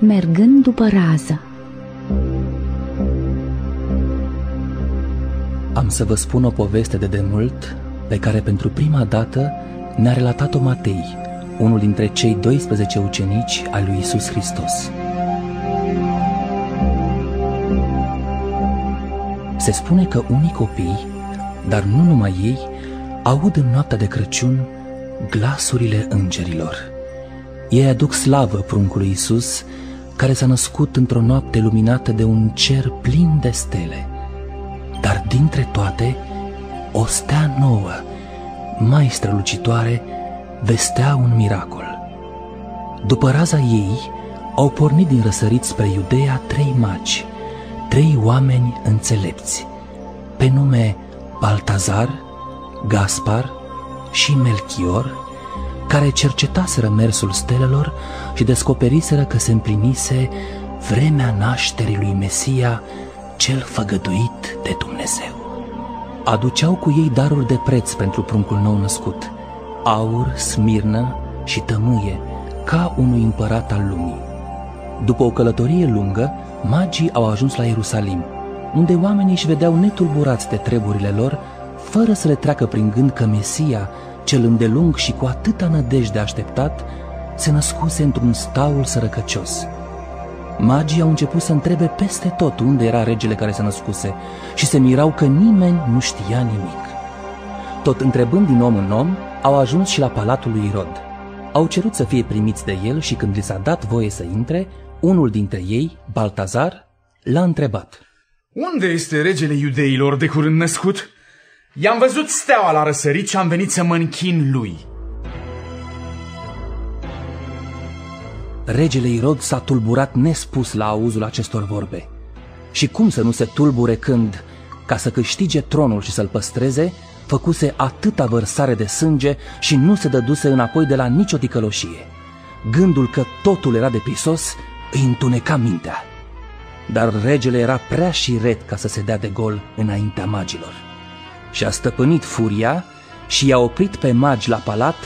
mergând după rază. Am să vă spun o poveste de demult pe care pentru prima dată ne-a relatat-o Matei, unul dintre cei 12 ucenici al lui Isus Hristos. Se spune că unii copii, dar nu numai ei, aud în noaptea de Crăciun glasurile îngerilor. Ei aduc slavă pruncului Isus, care s-a născut într-o noapte luminată de un cer plin de stele. Dar dintre toate, o stea nouă, mai strălucitoare, vestea un miracol. După raza ei, au pornit din răsărit spre Iudeea trei magi, trei oameni înțelepți, pe nume Baltazar, Gaspar și Melchior, care cercetaseră mersul stelelor și descoperiseră că se împlinise vremea nașterii lui Mesia, cel făgăduit de Dumnezeu. Aduceau cu ei daruri de preț pentru pruncul nou născut, aur, smirnă și tămâie, ca unui împărat al lumii. După o călătorie lungă, magii au ajuns la Ierusalim, unde oamenii își vedeau netulburați de treburile lor, fără să le treacă prin gând că Mesia, cel îndelung și cu atâta nădejde așteptat, se născuse într-un staul sărăcăcios. Magii au început să întrebe peste tot unde era regele care se născuse și se mirau că nimeni nu știa nimic. Tot întrebând din om în om, au ajuns și la palatul lui Irod. Au cerut să fie primiți de el și când li s-a dat voie să intre, unul dintre ei, Baltazar, l-a întrebat. Unde este regele iudeilor de curând născut? I-am văzut steaua la răsărit și am venit să mă închin lui. Regele Irod s-a tulburat nespus la auzul acestor vorbe. Și cum să nu se tulbure când, ca să câștige tronul și să-l păstreze, făcuse atâta vărsare de sânge și nu se dăduse înapoi de la nicio ticăloșie. Gândul că totul era de prisos îi întuneca mintea. Dar regele era prea șiret ca să se dea de gol înaintea magilor. Și-a stăpânit furia și i-a oprit pe magi la palat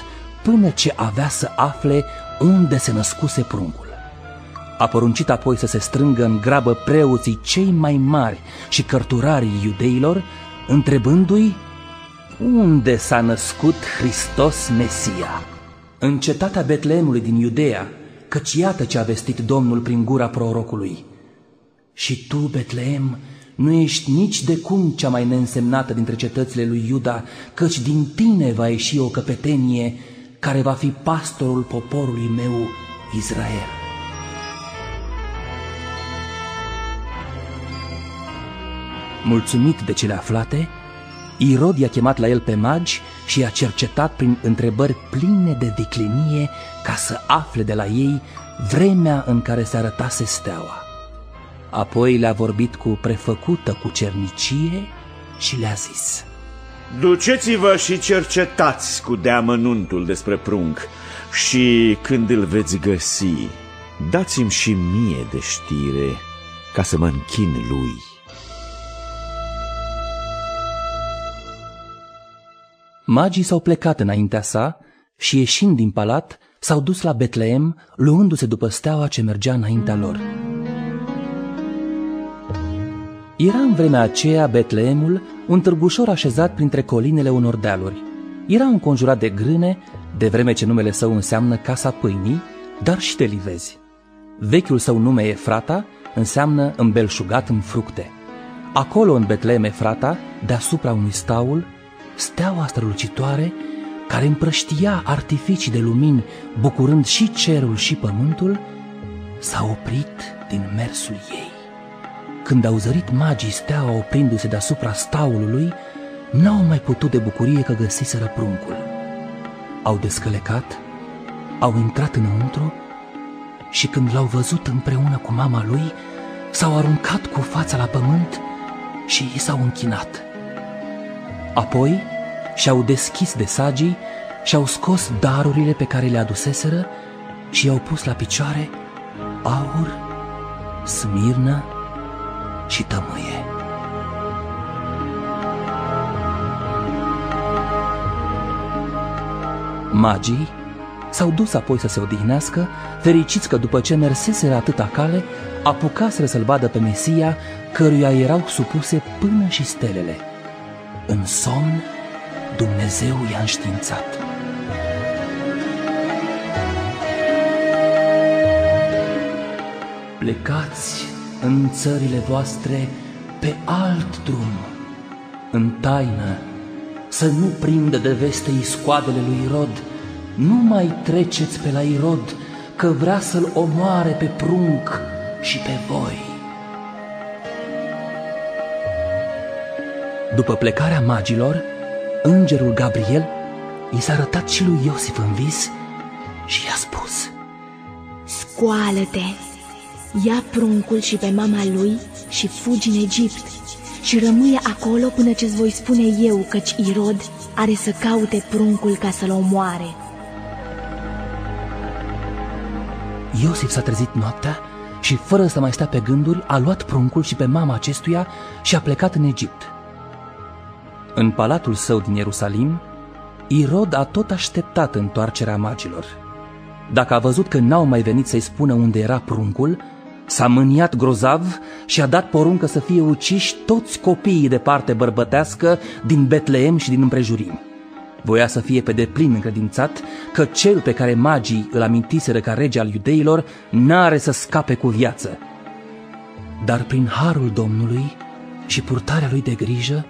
până ce avea să afle unde se născuse pruncul. A poruncit apoi să se strângă în grabă preoții cei mai mari și cărturarii iudeilor, întrebându-i unde s-a născut Hristos Mesia. În cetatea Betleemului din Iudea, căci iată ce a vestit Domnul prin gura prorocului. Și tu, Betleem, nu ești nici de cum cea mai neînsemnată dintre cetățile lui Iuda, căci din tine va ieși o căpetenie care va fi pastorul poporului meu, Israel. Mulțumit de cele aflate, Irod i-a chemat la el pe magi și i-a cercetat prin întrebări pline de viclenie ca să afle de la ei vremea în care se arătase steaua. Apoi le-a vorbit cu prefăcută cu cernicie și le-a zis Duceți-vă și cercetați cu deamănuntul despre prunc și când îl veți găsi, dați-mi și mie de știre ca să mă închin lui. Magii s-au plecat înaintea sa și ieșind din palat, s-au dus la Betleem, luându-se după steaua ce mergea înaintea lor. Era în vremea aceea Betleemul un târgușor așezat printre colinele unor dealuri. Era înconjurat de grâne, de vreme ce numele său înseamnă Casa Pâinii, dar și de livezi. Vechiul său nume Efrata înseamnă îmbelșugat în fructe. Acolo, în Betleem Efrata, deasupra unui staul, steaua strălucitoare care împrăștia artificii de lumini, bucurând și cerul și pământul, s-a oprit din mersul ei. Când au zărit magii steaua oprindu-se deasupra staulului, n-au mai putut de bucurie că găsiseră pruncul. Au descălecat, au intrat înăuntru și când l-au văzut împreună cu mama lui, s-au aruncat cu fața la pământ și i s-au închinat. Apoi și-au deschis de sagii și-au scos darurile pe care le aduseseră și i-au pus la picioare aur, smirnă și tămâie. Magii S-au dus apoi să se odihnească, fericiți că după ce merseseră atâta cale, apucaseră să-l vadă pe Mesia, căruia erau supuse până și stelele. În somn, Dumnezeu i-a înștiințat. Plecați în țările voastre pe alt drum, în taină, să nu prindă de veste iscoadele lui Rod, nu mai treceți pe la Irod, că vrea să-l omoare pe prunc și pe voi. După plecarea magilor, îngerul Gabriel i s-a arătat și lui Iosif în vis și i-a spus Scoală-te, ia pruncul și pe mama lui și fugi în Egipt și rămâi acolo până ce-ți voi spune eu căci Irod are să caute pruncul ca să-l omoare. Iosif s-a trezit noaptea și, fără să mai stea pe gânduri, a luat pruncul și pe mama acestuia și a plecat în Egipt. În palatul său din Ierusalim, Irod a tot așteptat întoarcerea magilor. Dacă a văzut că n-au mai venit să-i spună unde era pruncul, s-a mâniat grozav și a dat poruncă să fie uciși toți copiii de parte bărbătească din Betleem și din împrejurim. Voia să fie pe deplin încredințat că cel pe care magii îl amintiseră ca rege al iudeilor n-are să scape cu viață. Dar prin harul Domnului și purtarea lui de grijă,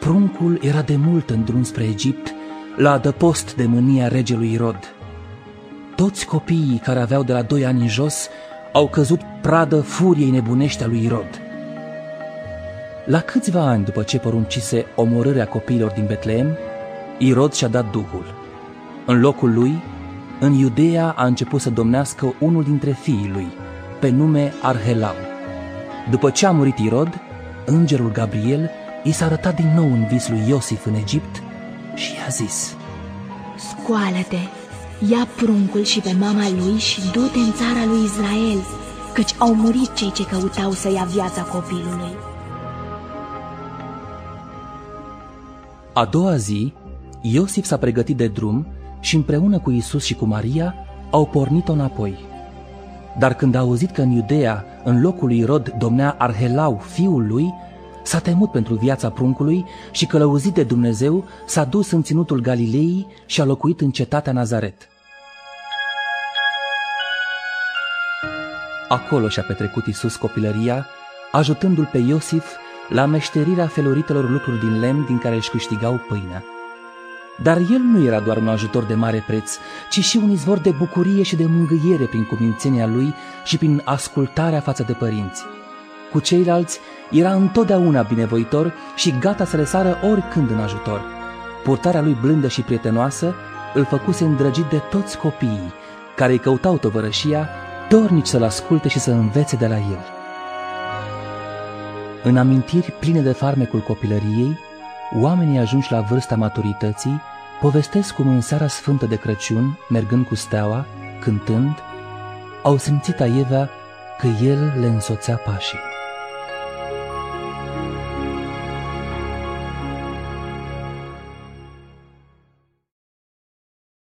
pruncul era de mult în drum spre Egipt, la adăpost de mânia regelui Irod. Toți copiii care aveau de la doi ani în jos au căzut pradă furiei nebunești a lui Irod. La câțiva ani după ce poruncise omorârea copiilor din Betleem, Irod și-a dat duhul. În locul lui, în Iudeea a început să domnească unul dintre fiii lui, pe nume Arhelau. După ce a murit Irod, îngerul Gabriel i s-a arătat din nou în vis lui Iosif în Egipt și i-a zis Scoală-te, ia pruncul și pe mama lui și du-te în țara lui Israel, căci au murit cei ce căutau să ia viața copilului. A doua zi, Iosif s-a pregătit de drum și împreună cu Isus și cu Maria au pornit-o înapoi. Dar când a auzit că în Iudea, în locul lui Rod, domnea Arhelau, fiul lui, s-a temut pentru viața pruncului și călăuzit de Dumnezeu s-a dus în ținutul Galilei și a locuit în cetatea Nazaret. Acolo și-a petrecut Isus copilăria, ajutându-l pe Iosif la meșterirea feluritelor lucruri din lemn din care își câștigau pâinea. Dar el nu era doar un ajutor de mare preț, ci și un izvor de bucurie și de mângâiere prin cumințenia lui și prin ascultarea față de părinți. Cu ceilalți era întotdeauna binevoitor și gata să le sară oricând în ajutor. Purtarea lui blândă și prietenoasă îl făcuse îndrăgit de toți copiii, care îi căutau tovărășia, dornici să-l asculte și să învețe de la el. În amintiri pline de farmecul copilăriei, oamenii ajunși la vârsta maturității povestesc cum în seara sfântă de Crăciun, mergând cu steaua, cântând, au simțit aievea că el le însoțea pașii.